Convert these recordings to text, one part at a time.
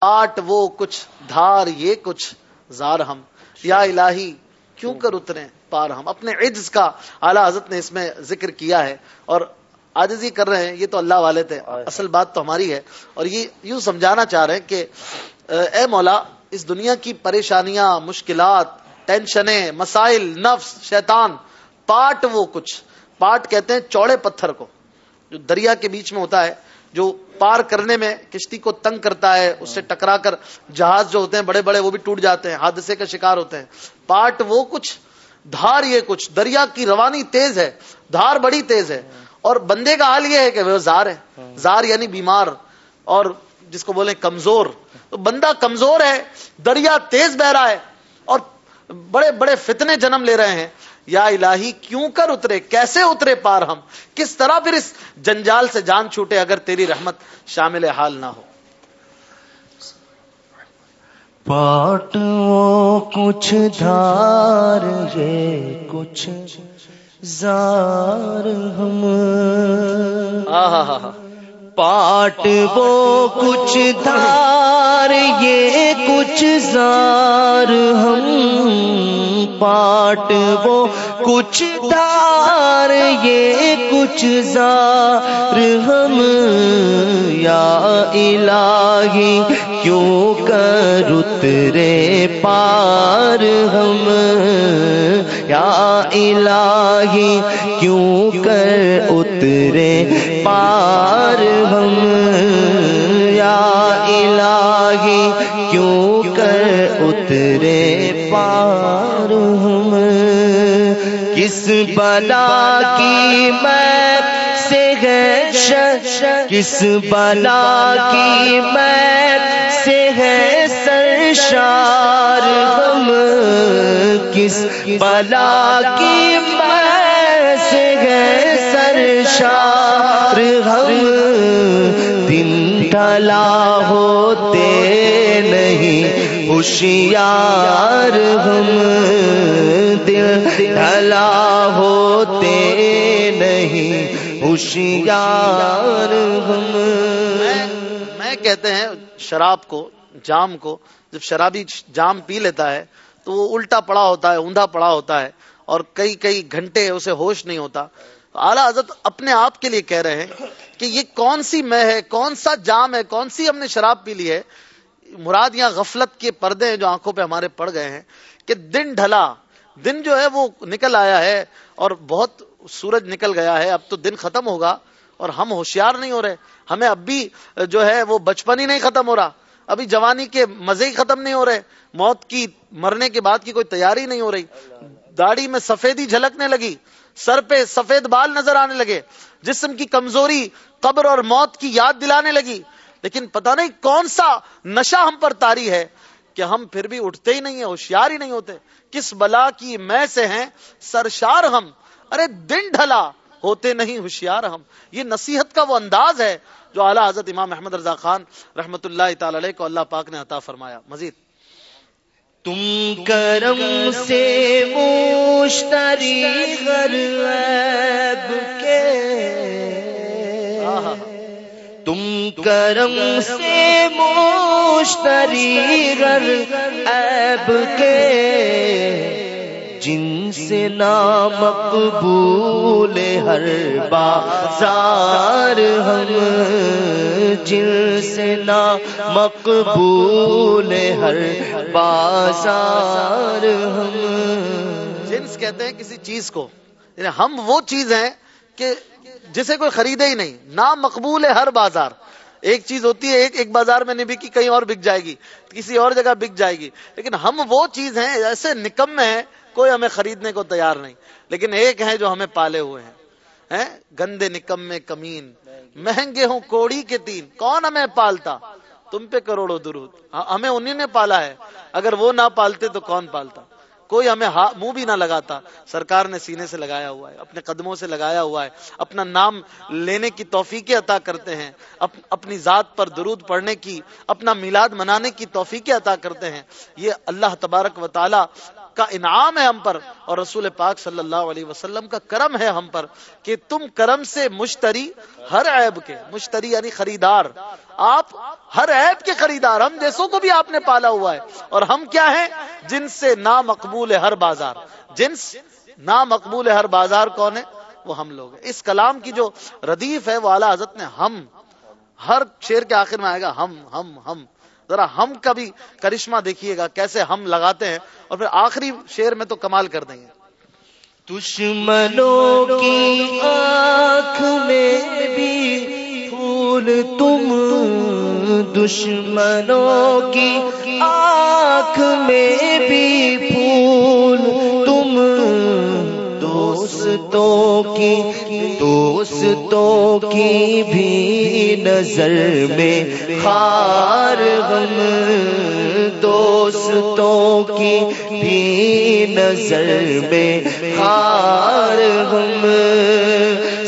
آٹ وہ کچھ دھار یہ کچھ زار ہم۔ یا الہی کیوں کر اترے پار ہم؟ اپنے عجز کا اعلی حضرت نے اس میں ذکر کیا ہے۔ اور آجزی کر رہے ہیں یہ تو اللہ والے تھے۔ اصل بات تو ہماری ہے۔ اور یہ یوں سمجھانا چاہ رہے ہیں کہ اے مولا اس دنیا کی پریشانیاں مشکلات ٹینشنیں مسائل نفس شیطان پاٹ وہ کچھ۔ پاٹ کہتے ہیں چوڑے پتھر کو جو دریا کے بیچ میں ہوتا ہے۔ جو پار کرنے میں کشتی کو تنگ کرتا ہے، اس سے ٹکرا کر جہاز جو ہوتے ہیں بڑے بڑے وہ بھی ٹوٹ جاتے ہیں، حادثے کا شکار ہوتے ہیں۔ پاٹ وہ کچھ، دھار یہ کچھ، دریا کی روانی تیز ہے، دھار بڑی تیز ہے۔ اور بندے کا حال یہ ہے کہ وہ زار ہے۔ زار یعنی بیمار، اور جس کو بولیں کمزور۔ تو بندہ کمزور ہے، دریا تیز بہ رہا ہے، اور بڑے بڑے فتنے جنم لے رہے ہیں۔ یا الہی کیوں کر اترے؟ کیسے اترے پار ہم؟ کس طرح پھر اس جنجال سے جان چھوٹے اگر تیری رحمت شامل حال نہ ہو؟ پاٹ کچھ دھار یہ کچھ زار ہم۔ پاٹ وہ کچھ دھار، یہ کچھ زار، ہم پاٹ وہ کچھ دار یہ کچھ زار، ہم یا الہی کیوں کر اترے پار، ہم یا الہی کیوں کر اترے پار ہم؟ یا الہی کیوں کر اترے پار ہم؟ کس بلا کی میں سے ہے کس بلا کی میں سے ہے سرشار ہم، کس بلا کی میں سے ہے سرشار ہم؟ دن ڈلا ہوتے نہیں، ہوشیار ہم، دل ڈلا ہوتے نہیں ہوشیار ہم۔ میں کہتے ہیں شراب کو، جام کو، جب شرابی جام پی لیتا ہے تو وہ الٹا پڑا ہوتا ہے اوندا پڑا ہوتا ہے اور کئی کئی گھنٹے اسے ہوش نہیں ہوتا۔ اعلیٰ حضرت اپنے آپ کے لیے کہہ رہے ہیں کہ یہ کون سی میں ہے، کون سا جام ہے، کون سی ہم نے شراب پی لی ہے؟ مراد یا غفلت کے پردے ہیں جو آنکھوں پہ ہمارے پڑ گئے ہیں کہ دن ڈھلا، دن جو ہے وہ نکل آیا ہے اور بہت سورج نکل گیا ہے، اب تو دن ختم ہوگا اور ہم ہوشیار نہیں ہو رہے۔ ہمیں اب بھی جو ہے وہ بچپن ہی نہیں ختم ہو رہا۔ ابھی جوانی کے مزے ہی ختم نہیں ہو رہے۔ موت کی، مرنے کے بعد کی کوئی تیاری نہیں ہو رہی۔ داڑھی میں سفیدی جھلکنے لگی۔ سر پہ سفید بال نظر آنے لگے۔ جسم کی کمزوری، قبر اور موت کی یاد دلانے لگی۔ لیکن پتہ نہیں کون سا نشہ ہم پر تاری ہے کہ ہم پھر بھی اٹھتے ہی نہیں ہیں، ہوشیار ہی نہیں ہوتے۔ کس بلا کی میں سے ہیں؟ سرشار ہم۔ ارے دن ڈھلا ہوتے نہیں ہوشیار ہم۔ یہ نصیحت کا وہ انداز ہے جو اعلیٰ حضرت امام احمد رضا خان رحمت اللہ تعالی علیہ کو اللہ پاک نے عطا فرمایا۔ مزید۔ تم کرم سے مشتری غریب کے۔ تم کرم سے مشتری غریب کے۔ جن سے نام مقبول ہر بازار ہم جن سے نام مقبول ہر بازار ہم۔ جنس کہتے ہیں کسی چیز کو۔ یعنی ہم وہ چیز ہیں کہ جسے کوئی خریدے ہی نہیں۔ نام مقبول ہے ہر بازار۔ ایک چیز ہوتی ہے، ایک ایک بازار میں نہیں بکی کہیں اور بک جائے گی، کسی اور جگہ بک جائے گی۔ لیکن ہم وہ چیز ہیں، ایسے نکم ہیں کوئی ہمیں خریدنے کو تیار نہیں۔ لیکن ایک ہے جو ہمیں پالے ہوئے ہیں۔ گندے نکم میں کمین۔ مہنگے ہوں کوڑی کے تین۔ کون ہمیں پالتا؟ تم پہ کروڑوں درود۔ ہاں، ہمیں انہیں نے پالا ہے۔ اگر وہ نہ پالتے تو کون پالتا؟ کوئی ہمیں منہ بھی نہ لگاتا۔ سرکار نے سینے سے لگایا ہوا ہے، اپنے قدموں سے لگایا ہوا ہے۔ اپنا نام لینے کی توفیقیں عطا کرتے ہیں۔ اپنی ذات پر درود پڑھنے کی، اپنا میلاد منانے کی توفیقیں عطا کرتے ہیں۔ یہ اللہ تبارک و تعالی کا انعام ہے ہم پر اور رسول پاک صلی اللہ علیہ وسلم کا کرم ہے ہم پر کہ تم کرم سے مشتری ہر عیب کے، مشتری یعنی خریدار، آپ ہر عیب کے خریدار، ہم جیسوں کو بھی آپ نے پالا ہوا ہے۔ اور ہم کیا ہیں؟ جن سے نا مقبول ہے ہر بازار۔ جنس نا مقبول ہے ہر بازار کون ہے؟ وہ ہم لوگ۔ ہیں اس کلام کی جو ردیف ہے، وہ اعلیٰ حضرت نے ہم ہر شیر کے آخر میں آئے گا ہم ہم ہم۔ ذرا ہم کا بھی کرشمہ دیکھیے گا، کیسے ہم لگاتے ہیں۔ اور پھر آخری شیر میں تو کمال کر دیں گے۔ دشمنوں کی آنکھ میں بھی پھول، تم دشمنوں کی آنکھ میں بھی دوستوں کی دوستوں کی بھی نظر میں خار غم، دوستوں کی بھی نظر میں خار غم۔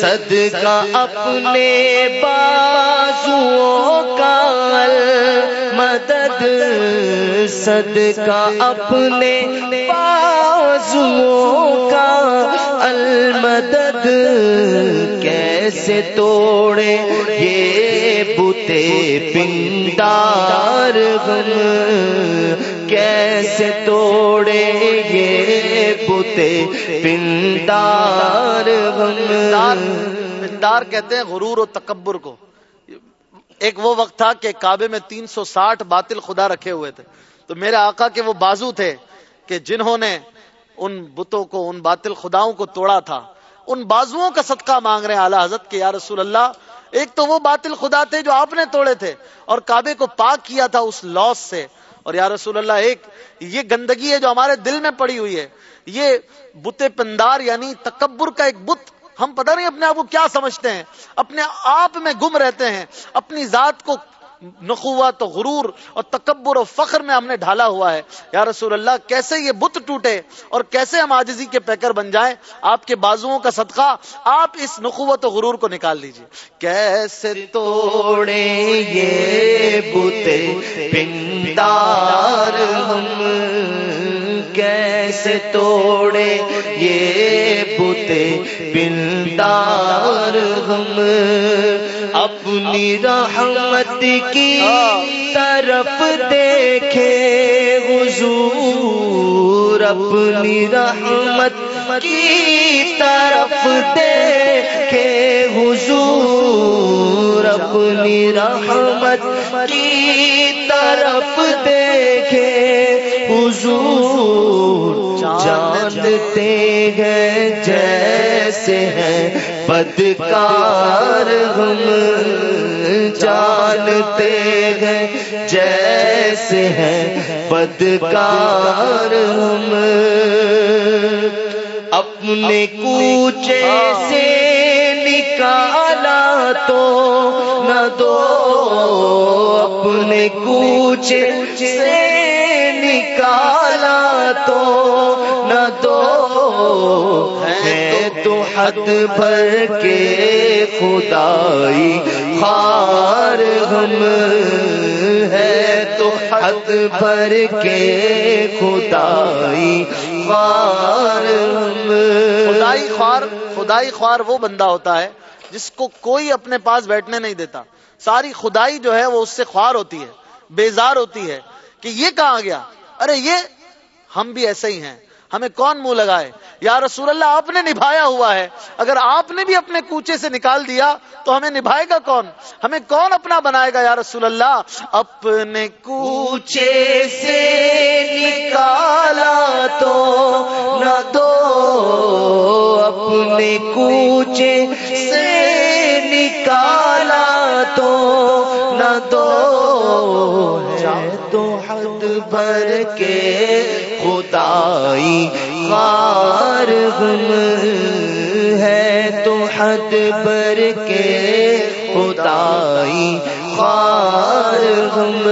صدقہ اپنے بازوؤں کا مدد صدقہ اپنے بازوؤں کا المدد کیسے توڑے؟ یہ بوتے پنڈار غم کیسے توڑے؟ یہ بوتے پنڈار غم پندار کہتے ہیں غرور و تکبر کو۔ ایک وہ وقت تھا کہ کعبے میں تین سو ساٹھ باطل خدا رکھے ہوئے تھے۔ تو میرے آقا کے وہ بازو تھے کہ جنہوں نے ان بتوں کو، ان باطل خداؤں کو توڑا تھا۔ ان بازوؤں کا صدقہ مانگ رہے ہیں اعلی حضرت کے یا رسول اللہ، ایک تو وہ باطل خدا تھے جو آپ نے توڑے تھے اور کعبے کو پاک کیا تھا اس لاس سے۔ اور یا رسول اللہ، ایک یہ گندگی ہے جو ہمارے دل میں پڑی ہوئی ہے۔ یہ بت پندار یعنی تکبر کا ایک بت ہم پتہ نہیں اپنے آپ کو کیا سمجھتے ہیں، اپنے آپ میں گم رہتے ہیں، اپنی ذات کو نخوت و غرور اور تکبر و فخر میں ہم نے ڈھالا ہوا ہے۔ یا رسول اللہ، کیسے یہ بت ٹوٹے اور کیسے ہم آجزی کے پیکر بن جائیں؟ آپ کے بازوؤں کا صدقہ آپ اس نخوت و غرور کو نکال دیجیے کیسے توڑے یہ بوتے پندار ہم؟ کیسے توڑے یہ بوتے پندار ہم؟ اپنی رحمت کی طرف دیکھے حضور، اپنی رحمت کی طرف دیکھے حضور، اپنی رحمت کی طرف دیکھے حضور جانتے ہیں جیسے ہیں بدکار ہم جانتے ہیں جیسے ہیں بدکار ہم اپنے کوچے سے نکالا تو نہ دو اپنے کوچے سے نکالا تو نہ دو ہے تو حد بھر کے خدائی خار ہم ہے تو حد بھر کے خدائی خار ہم خدائی خوار خدائی خوار وہ بندہ ہوتا ہے جس کو کوئی اپنے پاس بیٹھنے نہیں دیتا۔ ساری خدائی جو ہے وہ اس سے خوار ہوتی ہے، بیزار ہوتی ہے کہ یہ کہاں گیا؟ ارے یہ ہم بھی ایسے ہی ہیں۔ ہمیں کون منہ لگائے؟ یا رسول اللہ، آپ نے نبھایا ہوا ہے۔ اگر آپ نے بھی اپنے کوچے سے نکال دیا، تو ہمیں نبھائے گا کون؟ ہمیں کون اپنا بنائے گا یا رسول اللہ؟ اپنے کوچے سے نکالا تو نہ دو، اپنے کوچے سے نکالا تو نہ دو۔ حد بھر کے خدائی خار غم ہے تو حد بر کے خدائی خار غم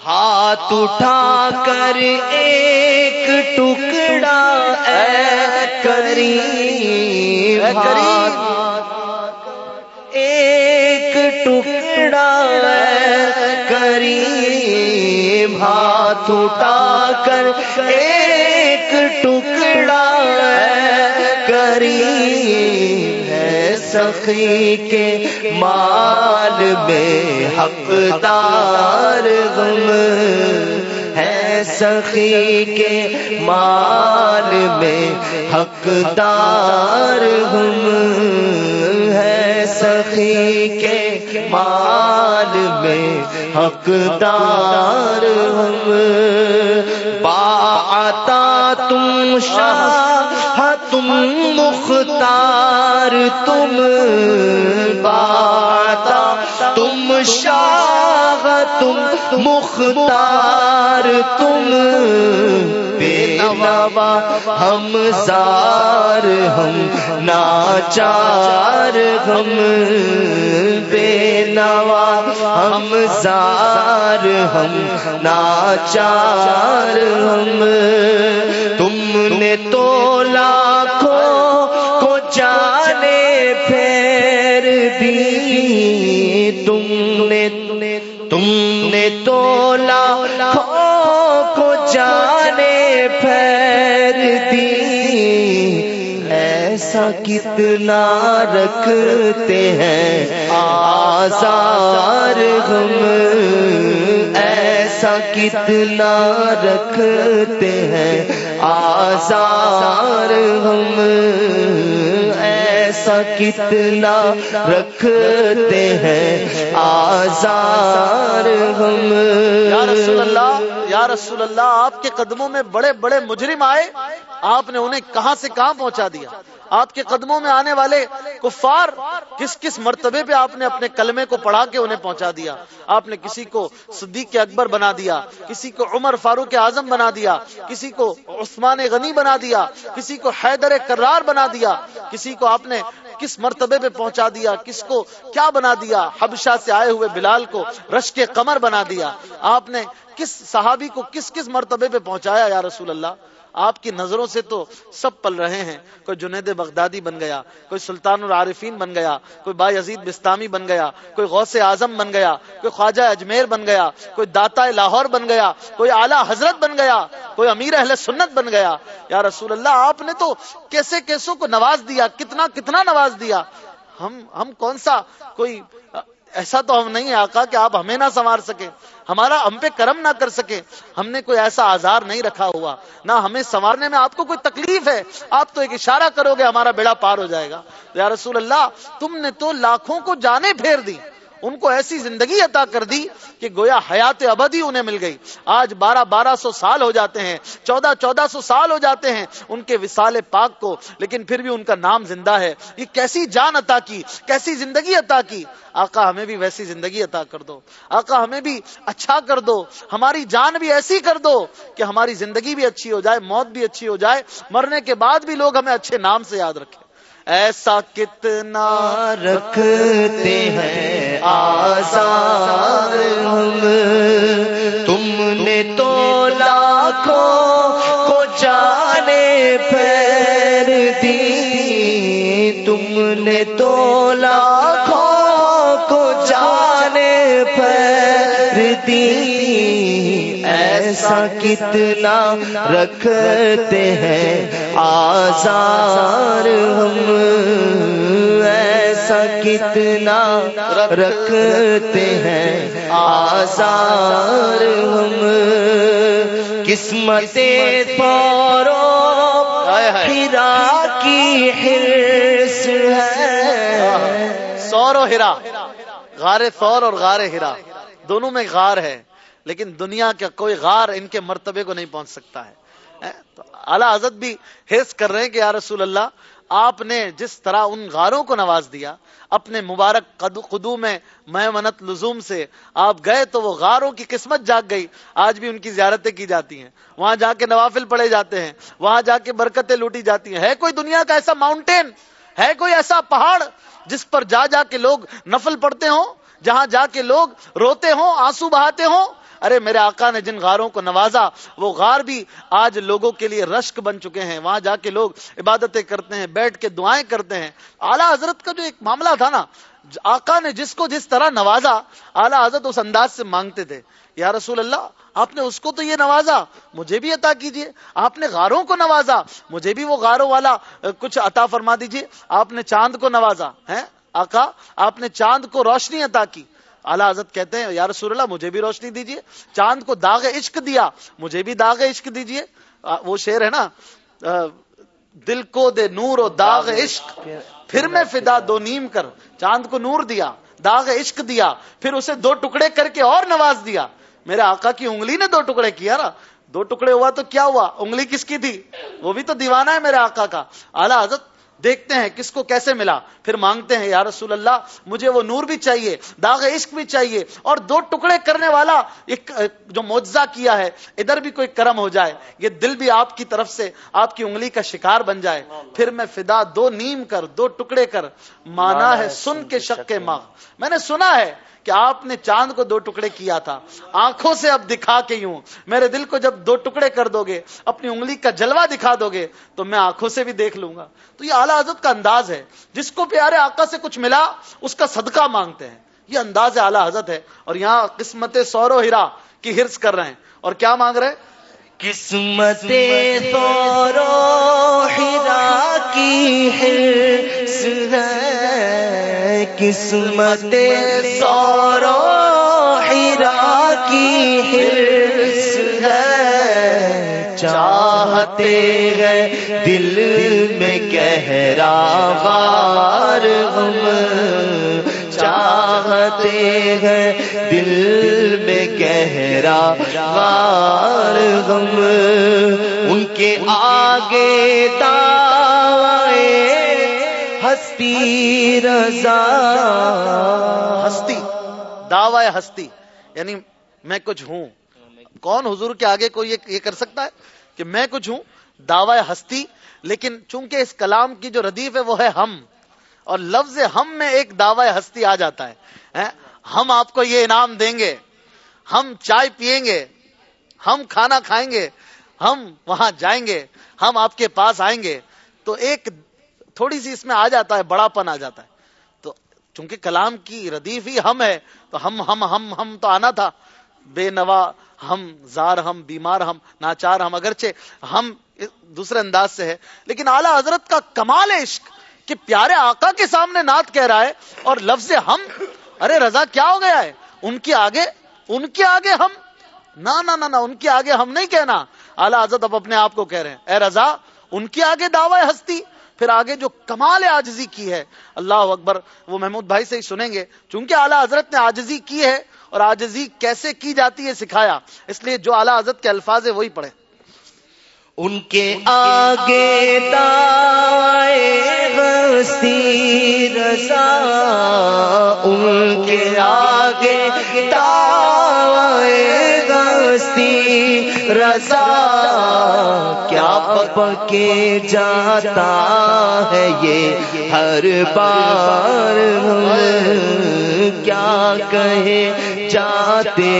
ہاتھ اٹھا کر ایک ٹکڑا اے کریم کریم ایک ٹکڑا ہاتھ اٹھا کر ایک ٹکڑا کری ہے سخی کے مال میں حقدار غم ہے سخی کے مال میں حقدار غم ہے سخی کے مال میں حقدار ہم۔ باتا تم شاہ ہاں تم مختار تم۔ با تم شاہ تم مختار، تم بے نوا ہم زار، ہم ناچار، ہم بے نوا ہم زار، ہم ناچار، ہم تم نے تو پھیر دی ایسا کتنا رکھتے ہیں؟ آزار ہم، ایسا کتنا رکھتے ہیں؟ آزار ہم، ایسا کتنا رکھتے ہیں؟ آزار ہم۔ یا رسول اللہ یا رسول اللہ، آپ کے قدموں میں بڑے بڑے مجرم آئے، آپ نے انہیں کہاں سے کہاں پہنچا دیا؟ آپ کے قدموں میں آنے والے کفار کس کس مرتبے پہ آپ نے اپنے کلمے کو پڑھا کے انہیں پہنچا دیا؟ آپ نے کسی کو صدیق اکبر بنا دیا، کسی کو عمر فاروق اعظم بنا دیا، کسی کو عثمان غنی بنا دیا، کسی کو حیدر کرار بنا دیا، کسی کو آپ نے کس مرتبے پہ پہنچا دیا، کس کو کیا بنا دیا؟ حبشہ سے آئے ہوئے بلال کو رش کے قمر بنا دیا۔ آپ نے کس صحابی کو کس کس مرتبے پہ پہنچایا یا رسول اللہ؟ آپ کی نظروں سے تو سب پل رہے ہیں۔ کوئی جنید بغدادی بن گیا، کوئی سلطان العارفین بن گیا، کوئی با یزید بستامی بن گیا، کوئی غوث اعظم بن گیا، کوئی خواجہ اجمیر بن گیا، کوئی داتا لاہور بن گیا، کوئی اعلیٰ حضرت بن گیا، کوئی امیر اہل سنت بن گیا۔ یا رسول اللہ، آپ نے تو کیسے کیسوں کو نواز دیا؟ کتنا کتنا نواز دیا؟ ہم ہم کون سا؟ کوئی ایسا تو ہم نہیں آقا، کہ آپ ہمیں نہ سنوار سکے ہمارا ہم پہ کرم نہ کر سکے ہم نے کوئی ایسا آزار نہیں رکھا ہوا۔ نہ ہمیں سنوارنے میں آپ کو کوئی تکلیف ہے۔ آپ تو ایک اشارہ کرو گے، ہمارا بیڑا پار ہو جائے گا۔ یا رسول اللہ، تم نے تو لاکھوں کو جانے پھیر دی ان کو ایسی زندگی عطا کر دی کہ گویا حیات ابدی انہیں مل گئی۔ آج بارہ بارہ سو سال ہو جاتے ہیں، چودہ چودہ سو سال ہو جاتے ہیں ان کے وسال پاک کو، لیکن پھر بھی ان کا نام زندہ ہے۔ یہ کیسی جان عطا کی، کیسی زندگی عطا کی۔ آقا ہمیں بھی ویسی زندگی عطا کر دو۔ آقا ہمیں بھی اچھا کر دو۔ ہماری جان بھی ایسی کر دو کہ ہماری زندگی بھی اچھی ہو جائے، موت بھی اچھی ہو جائے۔ مرنے کے بعد بھی لوگ ہمیں اچھے نام سے یاد رکھیں۔ ایسا کتنا رکھتے ہیں آزار ہم تم نے تو لاکھوں کو جانے پھیر دی۔ تم نے تو لاکھوں کو جانے پھیر دی۔ ایسا کتنا رکھتے ہیں؟ آزار ہم ایسا کتنا رکھتے ہیں؟ آزار ہم قسمت پورو ہرا کی ہے۔ سور و ہرا۔ غار سور اور غار ہرا۔ دونوں میں غار ہے۔ لیکن دنیا کا کوئی غار ان کے مرتبے کو نہیں پہنچ سکتا ہے۔ اعلیٰ حضرت بھی حیث کر رہے ہیں کہ یا رسول اللہ، آپ نے جس طرح ان غاروں کو نواز دیا، اپنے مبارک قدو میں میمنت لزوم سے آپ گئے تو وہ غاروں کی قسمت جاگ گئی۔ آج بھی ان کی زیارتیں کی جاتی ہیں۔ وہاں جا کے نوافل پڑے جاتے ہیں۔ وہاں جا کے برکتیں لوٹی جاتی ہیں۔ ہے کوئی دنیا کا ایسا ماؤنٹین ہے کوئی ایسا پہاڑ جس پر جا جا کے لوگ نفل پڑتے ہوں؟ جہاں جا کے لوگ روتے ہوں، آنسو بہاتے ہوں ارے میرے آقا نے جن غاروں کو نوازا، وہ غار بھی آج لوگوں کے لیے رشک بن چکے ہیں۔ وہاں جا کے لوگ عبادتیں کرتے ہیں، بیٹھ کے دعائیں کرتے ہیں۔ اعلیٰ حضرت کا جو ایک معاملہ تھا نا، آقا نے جس کو جس طرح نوازا، اعلیٰ حضرت اس انداز سے مانگتے تھے۔ یا رسول اللہ، آپ نے اس کو تو یہ نوازا، مجھے بھی عطا کیجیے۔ آپ نے غاروں کو نوازا، مجھے بھی وہ غاروں والا، کچھ عطا فرما دیجیے۔ آپ نے چاند کو نوازا ہے آقا، آپ نے چاند کو روشنی عطا کی۔ اعلیٰ حضرت کہتے ہیں، یا رسول اللہ، مجھے بھی روشنی دیجیے۔ چاند کو داغ عشق دیا، مجھے بھی داغ عشق دیجیے۔ وہ شعر ہے نا دل کو دے نور و داغ عشق، پھر میں فدا دو نیم کر۔ چاند کو نور دیا، داغ عشق دیا، پھر اسے دو ٹکڑے کر کے اور نواز دیا۔ میرے آقا کی انگلی نے دو ٹکڑے کیا نا۔ دو ٹکڑے ہوا تو کیا ہوا؟ انگلی کس کی تھی؟ وہ بھی تو دیوانہ ہے میرے آقا کا۔ اعلیٰ حضرت دیکھتے ہیں کس کو کیسے ملا۔ پھر مانگتے ہیں، یا رسول اللہ، مجھے وہ نور بھی چاہیے، داغ عشق بھی چاہیے۔ اور دو ٹکڑے کرنے والا ایک، جو معجزہ کیا ہے، ادھر بھی کوئی کرم ہو جائے۔ یہ دل بھی آپ کی طرف سے، آپ کی انگلی کا شکار بن جائے۔ پھر میں فدا، دو نیم کر، دو ٹکڑے کر۔ مانا ہے، سن کے شک کے ماں میں نے سنا ہے کہ آپ نے چاند کو دو ٹکڑے کیا تھا۔ آنکھوں سے اب دکھا کے یوں۔ میرے دل کو جب دو ٹکڑے کر دو گے، اپنی انگلی کا جلوہ دکھا دو گے، تو میں آنکھوں سے بھی دیکھ لوں گا۔ تو یہ اعلیٰ حضرت کا انداز ہے۔ جس کو پیارے آقا سے کچھ ملا، اس کا صدقہ مانگتے ہیں۔ یہ انداز اعلیٰ حضرت ہے۔ اور یہاں قسمت سورو ہرا کی ہرس کر رہے ہیں۔ اور کیا مانگ رہے؟ قسمت سورو ہرا کی ہرس ہے۔ قسمت سورو ہرا کی ہرس ہے چاہتے ہیں دل میں گہرا بار غم چاہتے ہیں دل میں گہرا بار غم ان کے آگے دائے ہستی رضا۔ ہستی دعوی ہستی یعنی میں کچھ ہوں۔ کون حضور کے آگے کوئی یہ کر سکتا ہے کہ میں کچھ ہوں؟ دعوی ہستی، لیکن چونکہ اس کلام کی جو ردیف ہے وہ ہے ہم، اور لفظ ہم میں ایک دعوی ہستی آ جاتا ہے ہم آپ کو یہ انعام دیں گے، ہم چائے پیئیں گے، ہم کھانا کھائیں گے، ہم وہاں جائیں گے، ہم آپ کے پاس آئیں گے، تو ایک تھوڑی سی اس میں آ جاتا ہے بڑا پن آ جاتا ہے۔ تو چونکہ کلام کی ردیف ہی ہم ہے، تو ہم ہم ہم ہم تو آنا تھا، بے نوا ہم، زار ہم، بیمار ہم، ناچار ہم، اگرچہ ہم دوسرے انداز سے ہے لیکن اعلی حضرت کا کمال عشق کہ پیارے آقا کے سامنے نعت کہہ رہا ہے اور لفظ ہم، ارے رضا کیا ہو گیا ہے؟ ان کے آگے، ان کے آگے ہم، نہ نہ نہ ان کے آگے ہم نہیں کہنا۔ اعلی حضرت اب اپنے آپ کو کہہ رہے ہیں، اے رضا، ان کے آگے دعوی ہستی، پھر آگے جو کمال آجزی کی ہے، اللہ اکبر، وہ محمود بھائی سے ہی سنیں گے۔ چونکہ اعلیٰ حضرت نے آجزی کی ہے اور آجزی کیسے کی جاتی ہے سکھایا۔ اس لیے جو اعلیٰ حضرت کے الفاظ ہے وہی پڑھے ان کے آگے دائے رضا ان کے آگے رضا کیا پکے جاتا ہے یہ ہر بار کیا کہے جاتے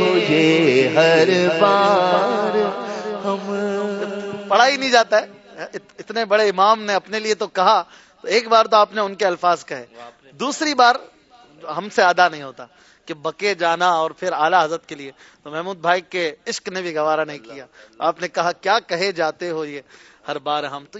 ہو یہ ہر بار ہم پڑھا ہی نہیں جاتا ہے۔ اتنے بڑے امام نے اپنے لیے تو کہا، تو ایک بار تو آپ نے ان کے الفاظ کہے۔ دوسری بار ہم سے ادا نہیں ہوتا۔ کہ بکے جانا اور پھر اعلیٰ حضرت کے لیے۔ تو محمود بھائی کے عشق نے بھی گوارا نہیں کیا۔ آپ نے کہا، کیا کہے جاتے ہو یہ؟ ہر بار ہم تو